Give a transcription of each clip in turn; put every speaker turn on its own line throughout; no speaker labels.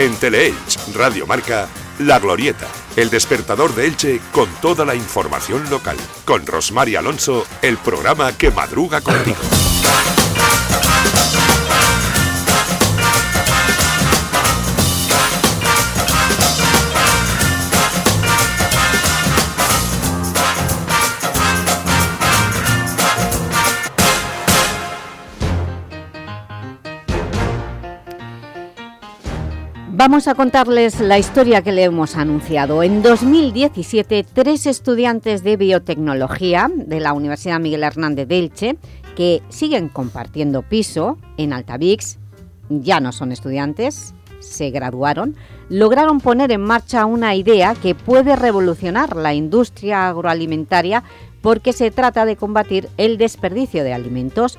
En Teleelch, Radio Marca, La Glorieta, el despertador de Elche con toda la información local. Con Rosmar Alonso, el programa que madruga contigo.
Vamos a contarles la historia que le hemos anunciado. En 2017, tres estudiantes de biotecnología de la Universidad Miguel Hernández de Elche, que siguen compartiendo piso en Altavix, ya no son estudiantes, se graduaron, lograron poner en marcha una idea que puede revolucionar la industria agroalimentaria porque se trata de combatir el desperdicio de alimentos.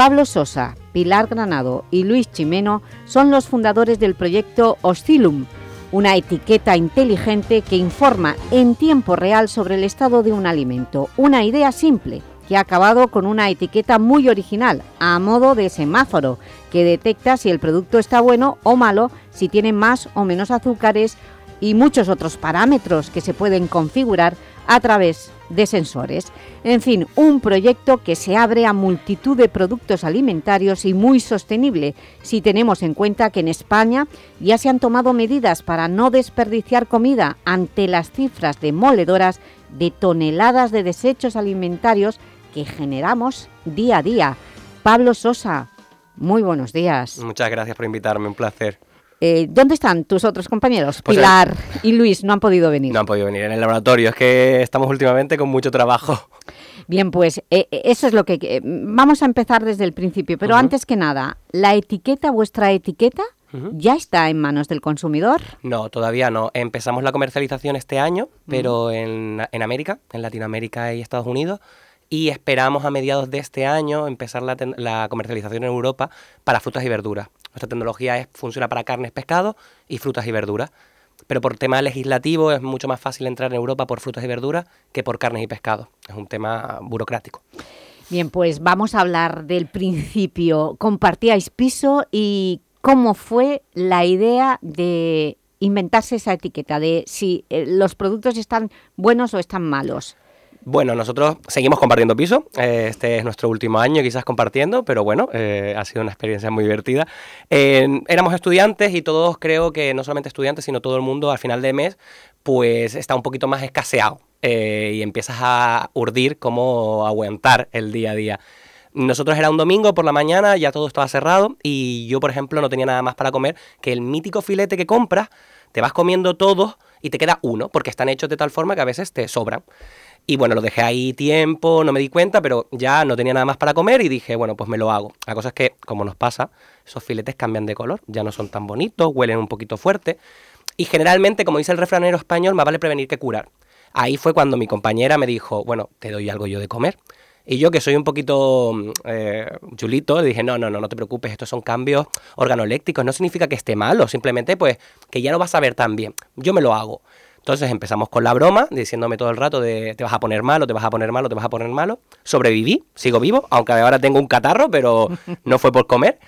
Pablo Sosa, Pilar Granado y Luis Chimeno son los fundadores del proyecto Oscilum, una etiqueta inteligente que informa en tiempo real sobre el estado de un alimento. Una idea simple que ha acabado con una etiqueta muy original, a modo de semáforo, que detecta si el producto está bueno o malo, si tiene más o menos azúcares y muchos otros parámetros que se pueden configurar a través de sensores. En fin, un proyecto que se abre a multitud de productos alimentarios y muy sostenible, si tenemos en cuenta que en España ya se han tomado medidas para no desperdiciar comida ante las cifras demoledoras de toneladas de desechos alimentarios que generamos día a día. Pablo Sosa, muy buenos días.
Muchas gracias por invitarme, un placer.
Eh, ¿Dónde están tus otros compañeros? Pues Pilar y Luis, no han podido venir.
No han podido venir en el laboratorio, es que estamos últimamente con mucho trabajo.
Bien, pues eh, eh, eso es lo que... vamos a empezar desde el principio, pero antes que nada, ¿la etiqueta, vuestra etiqueta, ya está en manos del consumidor?
No, todavía no. Empezamos la comercialización este año, pero en, en América, en Latinoamérica y Estados Unidos, y esperamos a mediados de este año empezar la, la comercialización en Europa para frutas y verduras. Nuestra tecnología funciona para carnes, pescados y frutas y verduras. Pero por tema legislativo es mucho más fácil entrar en Europa por frutas y verduras que por carnes y pescados. Es un tema burocrático.
Bien, pues vamos a hablar del principio. Compartíais piso y cómo fue la idea de inventarse esa etiqueta de si eh, los productos están buenos o están malos.
Bueno, nosotros seguimos compartiendo piso. Este es nuestro último año quizás compartiendo, pero bueno, eh, ha sido una experiencia muy divertida. éramos estudiantes y todos creo que no solamente estudiantes, sino todo el mundo al final de mes, pues está un poquito más escaseado eh, y empiezas a urdir cómo aguantar el día a día. Nosotros era un domingo por la mañana, ya todo estaba cerrado y yo, por ejemplo, no tenía nada más para comer que el mítico filete que compras, te vas comiendo todo y te queda uno, porque están hechos de tal forma que a veces te sobran. Y bueno, lo dejé ahí tiempo, no me di cuenta, pero ya no tenía nada más para comer y dije, bueno, pues me lo hago. La cosa es que, como nos pasa, esos filetes cambian de color, ya no son tan bonitos, huelen un poquito fuerte. Y generalmente, como dice el refranero español, más vale prevenir que curar. Ahí fue cuando mi compañera me dijo, bueno, te doy algo yo de comer. Y yo, que soy un poquito eh, chulito, dije, no, no, no, no te preocupes, estos son cambios organolécticos, no significa que esté malo, simplemente pues que ya no vas a ver tan bien. Yo me lo hago. Entonces empezamos con la broma, diciéndome todo el rato de te vas a poner malo, te vas a poner malo, te vas a poner malo. Sobreviví, sigo vivo, aunque ahora tengo un catarro, pero no fue por comer.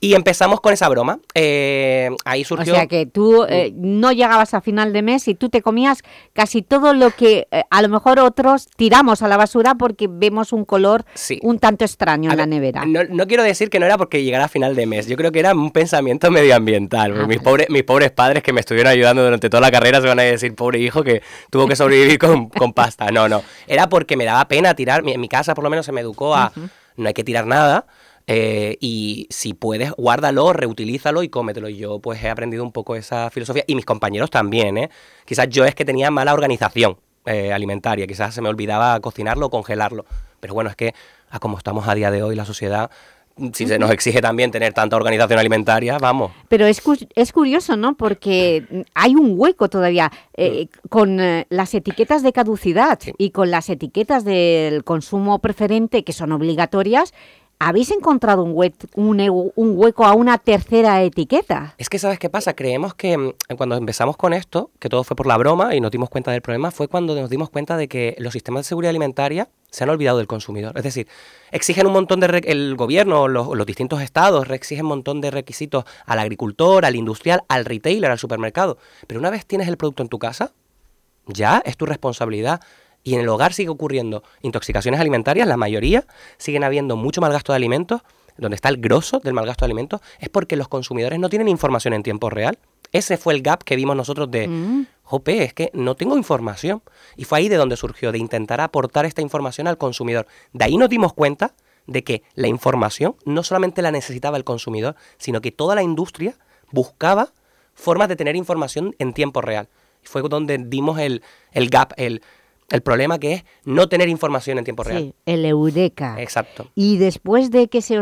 Y empezamos con esa broma. Eh, ahí surgió...
O sea que tú eh, no llegabas a final de mes y tú te comías casi todo lo que eh, a lo mejor otros tiramos a la basura porque vemos un color un tanto extraño en la nevera.
No, quiero decir que no era porque llegara a final de mes. Yo creo que era un pensamiento medioambiental. Ah, mis, pobres, mis pobres padres que me estuvieron ayudando durante toda la carrera se van a decir, pobre hijo que tuvo que sobrevivir con, con pasta. No, no. Era porque me daba pena tirar. En mi casa por lo menos se me educó a... No hay que tirar nada eh, y si puedes, guárdalo, reutilízalo y cómetelo. Yo pues he aprendido un poco esa filosofía y mis compañeros también, ¿eh? Quizás yo es que tenía mala organización eh, alimentaria, quizás se me olvidaba cocinarlo o congelarlo. Pero bueno, es que a como estamos a día de hoy, la sociedad si se nos exige también tener tanta organización alimentaria, vamos.
Pero es, es curioso, ¿no? Porque hay un hueco todavía eh, mm. con las etiquetas de caducidad y con las etiquetas del consumo preferente que son obligatorias, habéis encontrado un, hueco a una tercera etiqueta.
Es que, ¿sabes qué pasa? Creemos que mm, cuando empezamos con esto, que todo fue por la broma y nos dimos cuenta del problema, fue cuando nos dimos cuenta de que los sistemas de seguridad alimentaria se han olvidado del consumidor. Es decir, exigen un montón de... el gobierno, los distintos estados, exigen un montón de requisitos al agricultor, al industrial, al retailer, al supermercado. Pero una vez tienes el producto en tu casa, ya es tu responsabilidad y en el hogar sigue ocurriendo intoxicaciones alimentarias, la mayoría siguen habiendo mucho mal gasto de alimentos, donde está el grosso del mal gasto de alimentos, es porque los consumidores no tienen información en tiempo real. Ese fue el gap que vimos nosotros de, mm. jope, es que no tengo información. Y fue ahí de donde surgió, de intentar aportar esta información al consumidor. De ahí nos dimos cuenta de que la información no solamente la necesitaba el consumidor, sino que toda la industria buscaba formas de tener información en tiempo real. Y fue donde dimos el, el gap, el el problema que es no tener información en tiempo real. Sí,
el eureka.
Exacto.
Y después de que se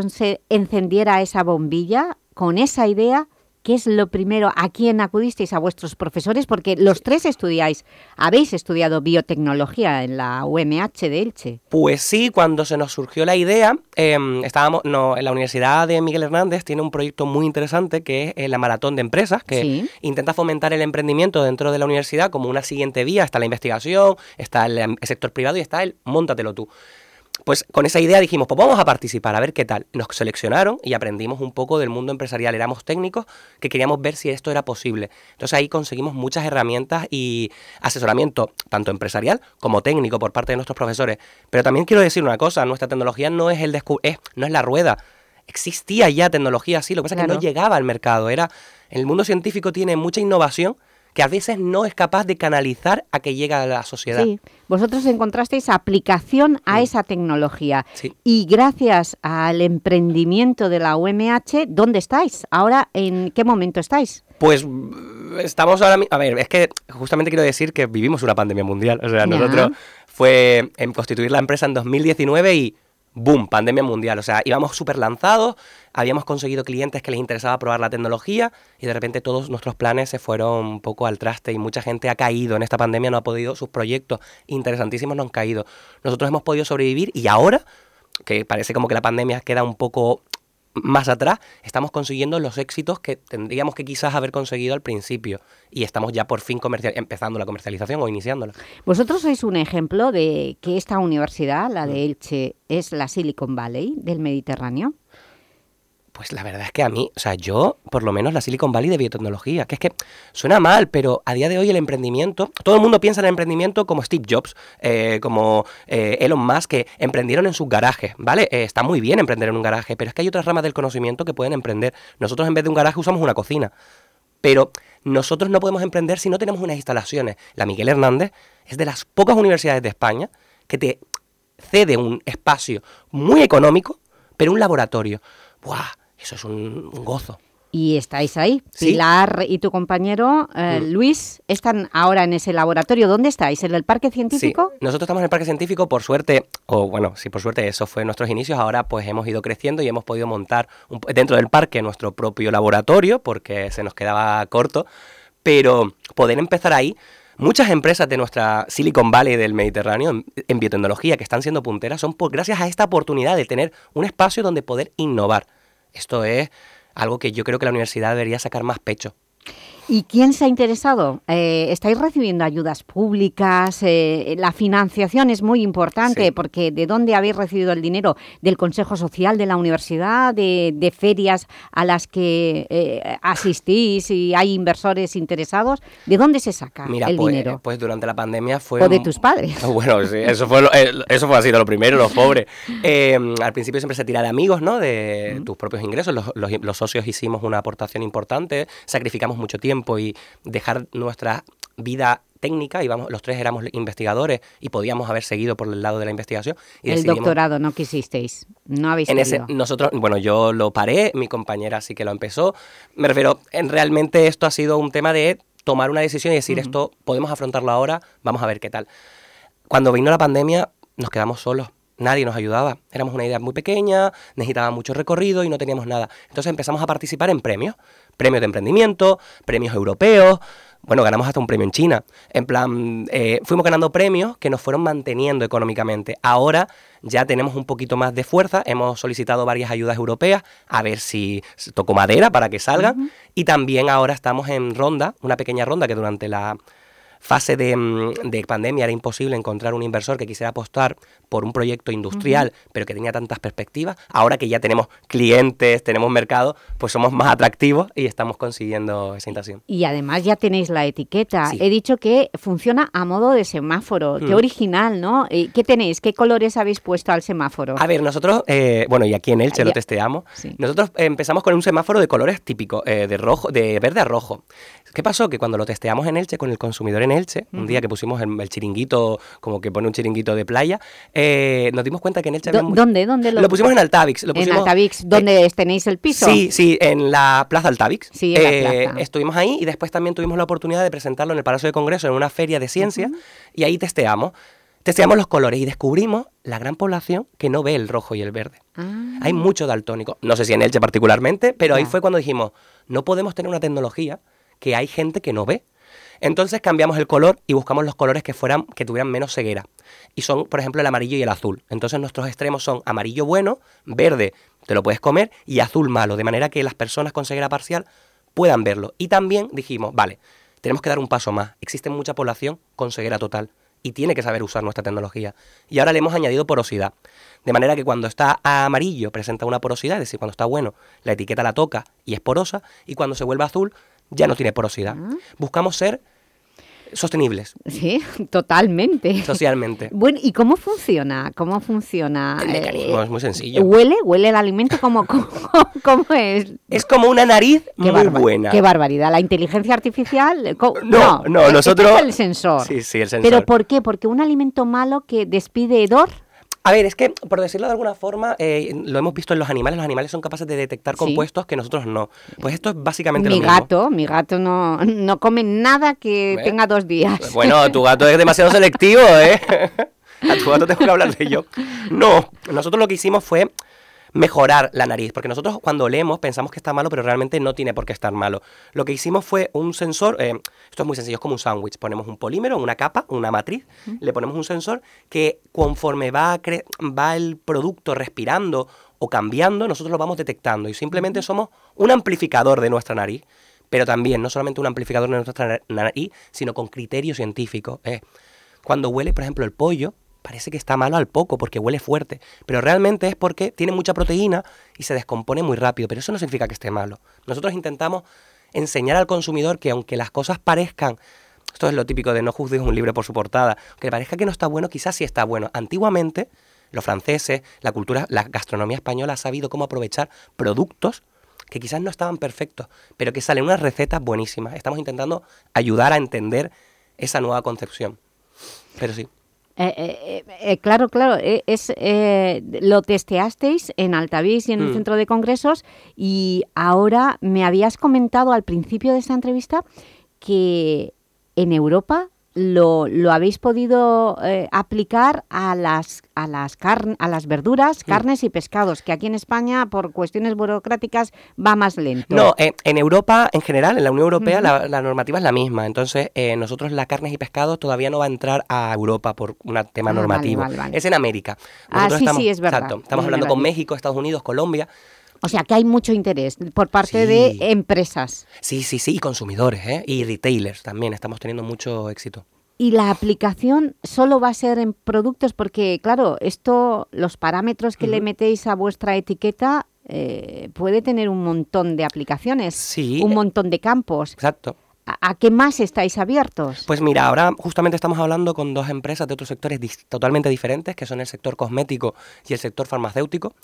encendiera esa bombilla, con esa idea, ¿Qué es lo primero? ¿A quién acudisteis? ¿A vuestros profesores? Porque los tres estudiáis, habéis estudiado biotecnología en la UMH de Elche.
Pues sí, cuando se nos surgió la idea, em, estábamos no, en la Universidad de Miguel Hernández, tiene un proyecto muy interesante que es eh, la Maratón de Empresas, que intenta fomentar el emprendimiento dentro de la universidad como una siguiente vía. Está la investigación, está el, el sector privado y está el móntatelo tú pues con esa idea dijimos, pues vamos a participar, a ver qué tal. Nos seleccionaron y aprendimos un poco del mundo empresarial. Éramos técnicos que queríamos ver si esto era posible. Entonces ahí conseguimos muchas herramientas y asesoramiento, tanto empresarial como técnico por parte de nuestros profesores. Pero también quiero decir una cosa, nuestra tecnología no es, el es, no es la rueda. Existía ya tecnología así, lo que pasa es que no llegaba al mercado. Era, el mundo científico tiene mucha innovación, que a veces no es capaz de canalizar a que llegue a la sociedad. Sí,
vosotros encontrasteis aplicación a esa tecnología y gracias al emprendimiento de la UMH, ¿dónde estáis? Ahora, ¿en qué momento estáis?
Pues estamos ahora... A ver, es que justamente quiero decir que vivimos una pandemia mundial. O sea, nosotros fue en constituir la empresa en 2019 y boom, pandemia mundial. O sea, íbamos súper lanzados, habíamos conseguido clientes que les interesaba probar la tecnología y de repente todos nuestros planes se fueron un poco al traste y mucha gente ha caído en esta pandemia, no ha podido, sus proyectos interesantísimos no han caído. Nosotros hemos podido sobrevivir y ahora, que parece como que la pandemia queda un poco más atrás, estamos consiguiendo los éxitos que tendríamos que quizás haber conseguido al principio y estamos ya por fin empezando la comercialización o iniciándola.
Vosotros sois un ejemplo de que esta universidad, la de mm. Elche, es la Silicon Valley del Mediterráneo.
Pues la verdad es que a mí, o sea, yo, por lo menos la Silicon Valley de biotecnología, que es que suena mal, pero a día de hoy el emprendimiento, todo el mundo piensa en el emprendimiento como Steve Jobs, eh, como eh, Elon Musk, que emprendieron en sus garajes, ¿vale? Eh, está muy bien emprender en un garaje, pero es que hay otras ramas del conocimiento que pueden emprender. Nosotros en vez de un garaje usamos una cocina, pero nosotros no podemos emprender si no tenemos unas instalaciones. La Miguel Hernández es de las pocas universidades de España que te cede un espacio muy económico, pero un laboratorio. ¡Buah! Eso es un, gozo.
Y estáis ahí. Pilar y tu compañero eh, mm. Luis están ahora en ese laboratorio. ¿Dónde estáis? ¿En el Parque Científico?
Sí. Nosotros estamos en el Parque Científico, por suerte, o bueno, sí, por suerte, eso fue nuestros inicios. Ahora pues hemos ido creciendo y hemos podido montar dentro del parque nuestro propio laboratorio porque se nos quedaba corto. Pero poder empezar ahí Muchas empresas de nuestra Silicon Valley del Mediterráneo en, biotecnología que están siendo punteras son por, gracias a esta oportunidad de tener un espacio donde poder innovar. Esto es algo que yo creo que la universidad debería sacar más pecho.
¿Y quién se ha interesado? Eh, ¿Estáis recibiendo ayudas públicas? Eh, la financiación es muy importante porque ¿de dónde habéis recibido el dinero? ¿Del Consejo Social de la universidad? ¿De, ferias a las que eh, asistís y hay inversores interesados? ¿De dónde se saca el
pues,
dinero?
Pues durante la pandemia fue...
¿O de tus padres?
Bueno, sí, eso fue, eso fue así, lo primero, los pobres. al principio siempre se tira de amigos, ¿no? De tus propios ingresos. los socios hicimos una aportación importante, sacrificamos mucho tiempo y dejar nuestra vida técnica, y vamos, los tres éramos investigadores y podíamos haber seguido por el lado de la investigación. Y
el doctorado no quisisteis, no habéis
en ese, Nosotros, bueno, yo lo paré, mi compañera sí que lo empezó. Me refiero, en realmente esto ha sido un tema de tomar una decisión y decir esto podemos afrontarlo ahora, vamos a ver qué tal. Cuando vino la pandemia nos quedamos solos, nadie nos ayudaba, éramos una idea muy pequeña, necesitaba mucho recorrido y no teníamos nada. Entonces empezamos a participar en premios premios de emprendimiento, premios europeos, bueno, ganamos hasta un premio en China. En plan, eh, fuimos ganando premios que nos fueron manteniendo económicamente. Ahora ya tenemos un poquito más de fuerza, hemos solicitado varias ayudas europeas, a ver si toco madera para que salgan. Y también ahora estamos en ronda, una pequeña ronda que durante la fase mm, de, pandemia era imposible encontrar un inversor que quisiera apostar por un proyecto industrial, pero que tenía tantas perspectivas. Ahora que ya tenemos clientes, tenemos mercado, pues somos más atractivos y estamos consiguiendo esa inversión.
Y además ya tenéis la etiqueta. He dicho que funciona a modo de semáforo. Qué mm. original, ¿no? ¿Qué tenéis? ¿Qué colores habéis puesto al semáforo?
A ver, nosotros, eh, bueno, y aquí en Elche lo testeamos, nosotros empezamos con un semáforo de colores típicos, eh, de rojo, de verde a rojo. ¿Qué pasó? Que cuando lo testeamos en Elche con el consumidor en Elche, un día que pusimos el, chiringuito, como que pone un chiringuito de playa, eh, nos dimos cuenta que en Elche había
¿Dónde? ¿Dónde
lo, lo pusimos en Altavix.
Lo pusimos, en Altavix, ¿dónde eh, tenéis el piso?
Sí, sí, en la Plaza Altavix.
Sí, en la eh, plaza.
Estuvimos ahí y después también tuvimos la oportunidad de presentarlo en el Palacio de Congreso en una feria de ciencia y ahí testeamos. Testeamos los colores y descubrimos la gran población que no ve el rojo y el verde. Ah. Hay mucho daltónico. No sé si en Elche particularmente, pero ahí fue cuando dijimos, no podemos tener una tecnología que hay gente que no ve. Entonces cambiamos el color y buscamos los colores que fueran que tuvieran menos ceguera. Y son, por ejemplo, el amarillo y el azul. Entonces nuestros extremos son amarillo bueno, verde, te lo puedes comer, y azul malo, de manera que las personas con ceguera parcial puedan verlo. Y también dijimos, vale, tenemos que dar un paso más. Existe mucha población con ceguera total y tiene que saber usar nuestra tecnología. Y ahora le hemos añadido porosidad. De manera que cuando está amarillo presenta una porosidad, es decir, cuando está bueno, la etiqueta la toca y es porosa, y cuando se vuelve azul ya no tiene porosidad. Ah. Buscamos ser sostenibles.
Sí, totalmente.
Socialmente.
Bueno, ¿y cómo funciona? ¿Cómo funciona?
El mecanismo es muy sencillo.
¿Huele? ¿Huele el alimento? ¿Cómo, cómo, es?
Es como una nariz muy buena.
Qué barbaridad. ¿La inteligencia artificial?
No, no, nosotros...
Es el sensor.
Sí, sí, el sensor.
¿Pero por qué? ¿Porque un alimento malo que despide hedor?
A ver, es que, por decirlo de alguna forma, eh, lo hemos visto en los animales, los animales son capaces de detectar compuestos que nosotros no. Pues esto es básicamente
mi
lo
mismo. Mi gato, mi gato no, no come nada que tenga dos días.
Bueno, tu gato es demasiado selectivo, ¿eh? A tu gato tengo que hablar de yo. No, nosotros lo que hicimos fue mejorar la nariz, porque nosotros cuando leemos pensamos que está malo, pero realmente no tiene por qué estar malo. Lo que hicimos fue un sensor, eh, esto es muy sencillo, es como un sándwich, ponemos un polímero, una capa, una matriz, le ponemos un sensor que conforme va, va el producto respirando o cambiando, nosotros lo vamos detectando y simplemente somos un amplificador de nuestra nariz, pero también no solamente un amplificador de nuestra nariz, sino con criterio científico. Eh. Cuando huele, por ejemplo, el pollo, parece que está malo al poco porque huele fuerte, pero realmente es porque tiene mucha proteína y se descompone muy rápido, pero eso no significa que esté malo. Nosotros intentamos enseñar al consumidor que aunque las cosas parezcan, esto es lo típico de no juzgues un libro por su portada, que parezca que no está bueno, quizás sí está bueno. Antiguamente, los franceses, la cultura, la gastronomía española ha sabido cómo aprovechar productos que quizás no estaban perfectos, pero que salen unas recetas buenísimas. Estamos intentando ayudar a entender esa nueva concepción. Pero sí.
Eh, eh, eh, claro, claro, es, lo testeasteis en Altavix y en el mm. centro de congresos y ahora me habías comentado al principio de esta entrevista que en Europa lo, lo habéis podido eh, aplicar a las, a las, a las verduras, carnes y pescados, que aquí en España, por cuestiones burocráticas, va más lento.
No, en Europa, en general, en la Unión Europea, la, normativa es la misma. Entonces, eh, nosotros las carnes y pescados todavía no va a entrar a Europa por un tema ah, normativo. Es en América.
ah, sí, sí, es verdad.
estamos hablando con México, Estados Unidos, Colombia,
o sea que hay mucho interés por parte de empresas.
Sí, sí, sí, y consumidores, ¿eh? y retailers también, estamos teniendo mucho éxito.
Y la aplicación solo va a ser en productos porque, claro, esto, los parámetros que le metéis a vuestra etiqueta eh, puede tener un montón de aplicaciones,
sí.
un montón de campos.
Exacto.
¿A, qué más estáis abiertos?
Pues mira, ahora justamente estamos hablando con dos empresas de otros sectores totalmente diferentes, que son el sector cosmético y el sector farmacéutico,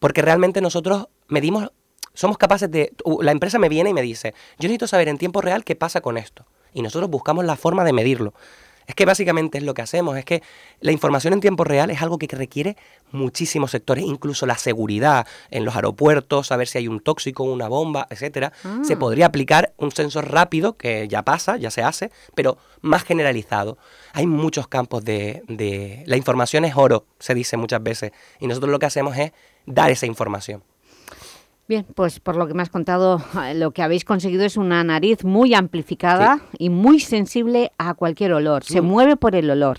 porque realmente nosotros medimos, somos capaces de... La empresa me viene y me dice, yo necesito saber en tiempo real qué pasa con esto. Y nosotros buscamos la forma de medirlo. Es que básicamente es lo que hacemos, es que la información en tiempo real es algo que requiere muchísimos sectores, incluso la seguridad en los aeropuertos, saber si hay un tóxico, una bomba, etcétera. Ah. Se podría aplicar un sensor rápido, que ya pasa, ya se hace, pero más generalizado. Hay muchos campos de, de... La información es oro, se dice muchas veces, y nosotros lo que hacemos es dar esa información.
Bien, pues por lo que me has contado, lo que habéis conseguido es una nariz muy amplificada y muy sensible a cualquier olor. Se mm. mueve por el olor.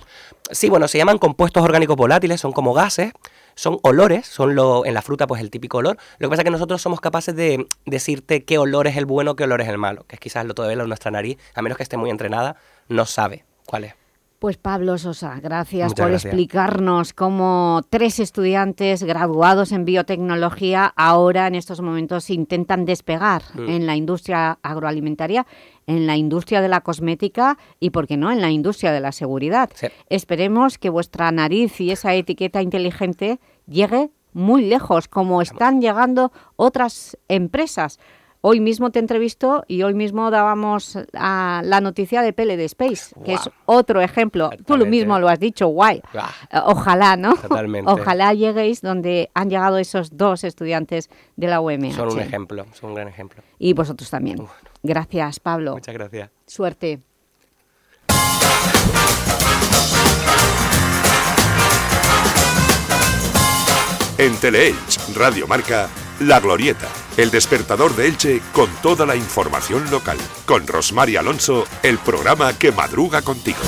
Sí, bueno, se llaman compuestos orgánicos volátiles, son como gases, son olores, son lo, en la fruta pues el típico olor. Lo que pasa es que nosotros somos capaces de decirte qué olor es el bueno, qué olor es el malo, que es quizás lo todavía nuestra nariz, a menos que esté muy entrenada, no sabe cuál es.
Pues Pablo Sosa, gracias por explicarnos cómo tres estudiantes graduados en biotecnología ahora en estos momentos intentan despegar mm. en la industria agroalimentaria, en la industria de la cosmética y, ¿por qué no?, en la industria de la seguridad. Esperemos que vuestra nariz y esa etiqueta inteligente llegue muy lejos, como están llegando otras empresas. Hoy mismo te entrevisto y hoy mismo dábamos la noticia de PLD Space, que es otro ejemplo. Tú lo mismo lo has dicho, guay. Eh, ojalá, ¿no?
Totalmente.
Ojalá lleguéis donde han llegado esos dos estudiantes de la UMH.
Son un ejemplo, son un gran ejemplo.
Y vosotros también. Gracias, Pablo.
Muchas gracias.
Suerte.
En Teleelch, Radio Marca, La Glorieta, el despertador de Elche con toda la información local. Con Rosmar Alonso, el programa que madruga contigo.